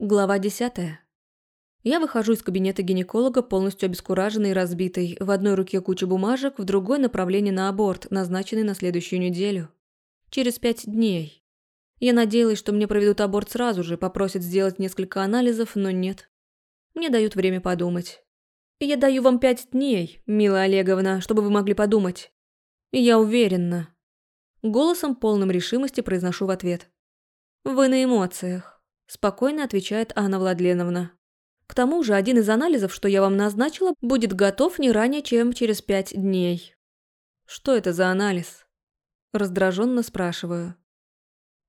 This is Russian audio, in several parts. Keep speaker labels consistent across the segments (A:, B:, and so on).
A: Глава 10. Я выхожу из кабинета гинеколога полностью обескураженный и разбитый. В одной руке куча бумажек, в другой направление на аборт, назначенный на следующую неделю. Через пять дней. Я надеялась, что мне проведут аборт сразу же, попросят сделать несколько анализов, но нет. Мне дают время подумать. Я даю вам пять дней, Мила Олеговна, чтобы вы могли подумать. Я уверена. Голосом полным решимости произношу в ответ. Вы на эмоциях спокойно отвечает Анна Владленовна. К тому же один из анализов, что я вам назначила, будет готов не ранее, чем через пять дней. Что это за анализ? Раздраженно спрашиваю.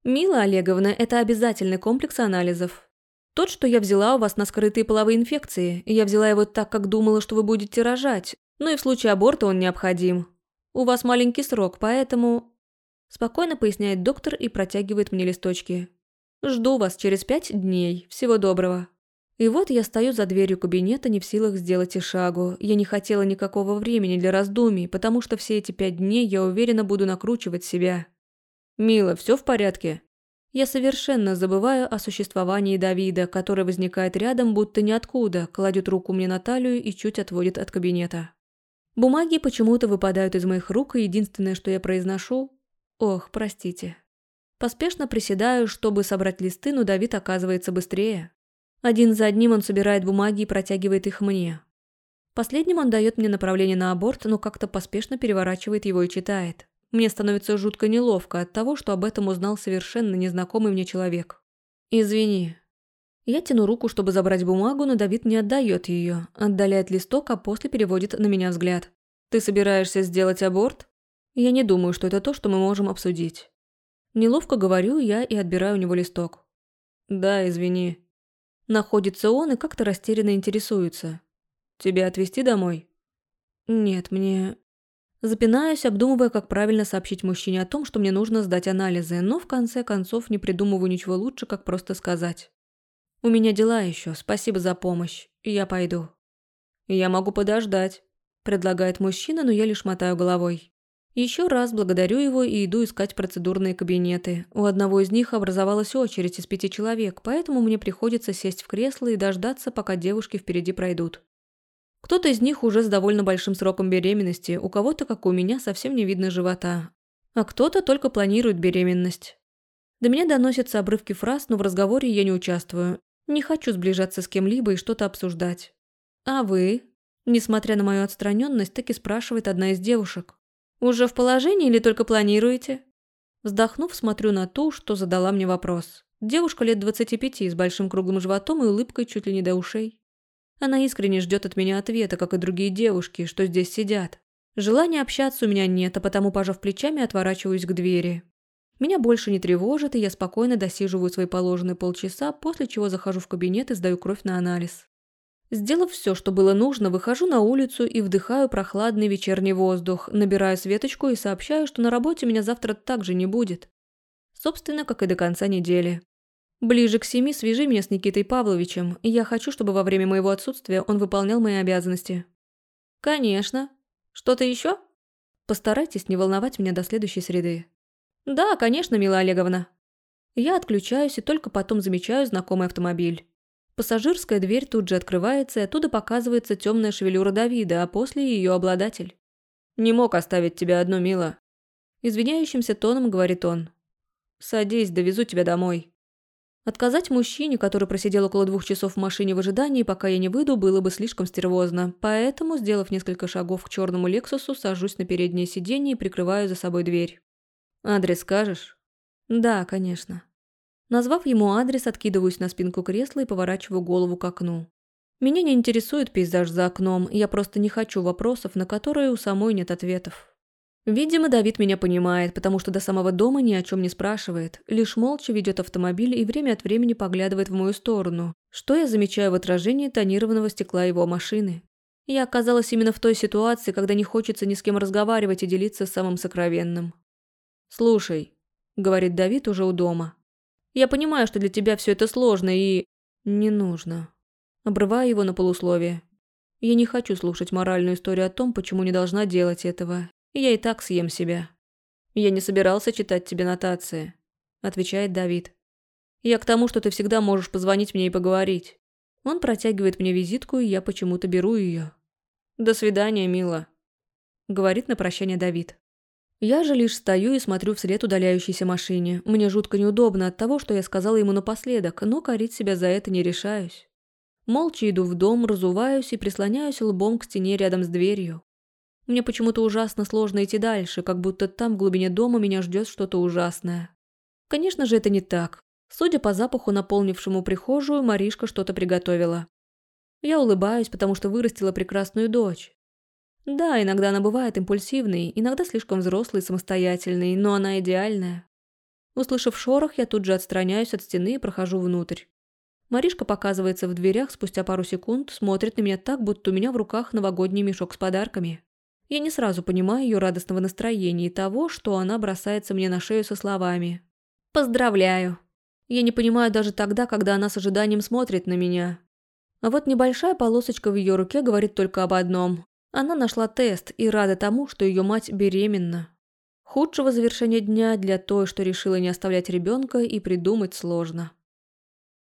A: Мила Олеговна, это обязательный комплекс анализов. Тот, что я взяла у вас на скрытые половые инфекции, я взяла его так, как думала, что вы будете рожать, но и в случае аборта он необходим. У вас маленький срок, поэтому... Спокойно поясняет доктор и протягивает мне листочки. Жду вас через пять дней. Всего доброго». И вот я стою за дверью кабинета, не в силах сделать и шагу. Я не хотела никакого времени для раздумий, потому что все эти пять дней я уверенно буду накручивать себя. «Мила, все в порядке?» Я совершенно забываю о существовании Давида, который возникает рядом, будто ниоткуда, кладет руку мне на талию и чуть отводит от кабинета. Бумаги почему-то выпадают из моих рук, и единственное, что я произношу – «Ох, простите». Поспешно приседаю, чтобы собрать листы, но Давид оказывается быстрее. Один за одним он собирает бумаги и протягивает их мне. Последним он дает мне направление на аборт, но как-то поспешно переворачивает его и читает. Мне становится жутко неловко от того, что об этом узнал совершенно незнакомый мне человек. «Извини». Я тяну руку, чтобы забрать бумагу, но Давид не отдает ее, отдаляет листок, а после переводит на меня взгляд. «Ты собираешься сделать аборт?» «Я не думаю, что это то, что мы можем обсудить». Неловко говорю я и отбираю у него листок. «Да, извини». Находится он и как-то растерянно интересуется. «Тебя отвезти домой?» «Нет, мне...» Запинаюсь, обдумывая, как правильно сообщить мужчине о том, что мне нужно сдать анализы, но в конце концов не придумываю ничего лучше, как просто сказать. «У меня дела еще, спасибо за помощь, я пойду». «Я могу подождать», – предлагает мужчина, но я лишь мотаю головой. Еще раз благодарю его и иду искать процедурные кабинеты. У одного из них образовалась очередь из пяти человек, поэтому мне приходится сесть в кресло и дождаться, пока девушки впереди пройдут. Кто-то из них уже с довольно большим сроком беременности, у кого-то, как у меня, совсем не видно живота. А кто-то только планирует беременность. До меня доносятся обрывки фраз, но в разговоре я не участвую. Не хочу сближаться с кем-либо и что-то обсуждать. «А вы?» Несмотря на мою отстраненность, так и спрашивает одна из девушек. «Уже в положении или только планируете?» Вздохнув, смотрю на ту, что задала мне вопрос. Девушка лет 25 с большим круглым животом и улыбкой чуть ли не до ушей. Она искренне ждет от меня ответа, как и другие девушки, что здесь сидят. Желания общаться у меня нет, а потому, пожав плечами, отворачиваюсь к двери. Меня больше не тревожит, и я спокойно досиживаю свои положенные полчаса, после чего захожу в кабинет и сдаю кровь на анализ. Сделав все, что было нужно, выхожу на улицу и вдыхаю прохладный вечерний воздух, набираю Светочку и сообщаю, что на работе меня завтра также не будет. Собственно, как и до конца недели. Ближе к семи свяжи меня с Никитой Павловичем, и я хочу, чтобы во время моего отсутствия он выполнял мои обязанности. Конечно. Что-то еще? Постарайтесь не волновать меня до следующей среды. Да, конечно, Мила Олеговна. Я отключаюсь и только потом замечаю знакомый автомобиль. Пассажирская дверь тут же открывается, и оттуда показывается темная шевелюра Давида, а после ее обладатель. «Не мог оставить тебя одну, мила». Извиняющимся тоном говорит он. «Садись, довезу тебя домой». Отказать мужчине, который просидел около двух часов в машине в ожидании, пока я не выйду, было бы слишком стервозно. Поэтому, сделав несколько шагов к черному Лексусу, сажусь на переднее сиденье и прикрываю за собой дверь. «Адрес скажешь?» «Да, конечно». Назвав ему адрес, откидываюсь на спинку кресла и поворачиваю голову к окну. Меня не интересует пейзаж за окном, я просто не хочу вопросов, на которые у самой нет ответов. Видимо, Давид меня понимает, потому что до самого дома ни о чем не спрашивает, лишь молча ведет автомобиль и время от времени поглядывает в мою сторону, что я замечаю в отражении тонированного стекла его машины. Я оказалась именно в той ситуации, когда не хочется ни с кем разговаривать и делиться самым сокровенным. «Слушай», — говорит Давид уже у дома, я понимаю, что для тебя все это сложно и... Не нужно. Обрываю его на полусловие. Я не хочу слушать моральную историю о том, почему не должна делать этого. Я и так съем себя. Я не собирался читать тебе нотации, отвечает Давид. Я к тому, что ты всегда можешь позвонить мне и поговорить. Он протягивает мне визитку, и я почему-то беру ее. «До свидания, мила», — говорит на прощание Давид. Я же лишь стою и смотрю вслед удаляющейся машине. Мне жутко неудобно от того, что я сказала ему напоследок, но корить себя за это не решаюсь. Молча иду в дом, разуваюсь и прислоняюсь лбом к стене рядом с дверью. Мне почему-то ужасно сложно идти дальше, как будто там в глубине дома меня ждет что-то ужасное. Конечно же, это не так. Судя по запаху, наполнившему прихожую, Маришка что-то приготовила. Я улыбаюсь, потому что вырастила прекрасную дочь. Да, иногда она бывает импульсивной, иногда слишком взрослой самостоятельной, но она идеальная. Услышав шорох, я тут же отстраняюсь от стены и прохожу внутрь. Маришка показывается в дверях спустя пару секунд, смотрит на меня так, будто у меня в руках новогодний мешок с подарками. Я не сразу понимаю ее радостного настроения и того, что она бросается мне на шею со словами. «Поздравляю!» Я не понимаю даже тогда, когда она с ожиданием смотрит на меня. А вот небольшая полосочка в ее руке говорит только об одном. Она нашла тест и рада тому, что ее мать беременна. Худшего завершения дня для той, что решила не оставлять ребенка, и придумать сложно.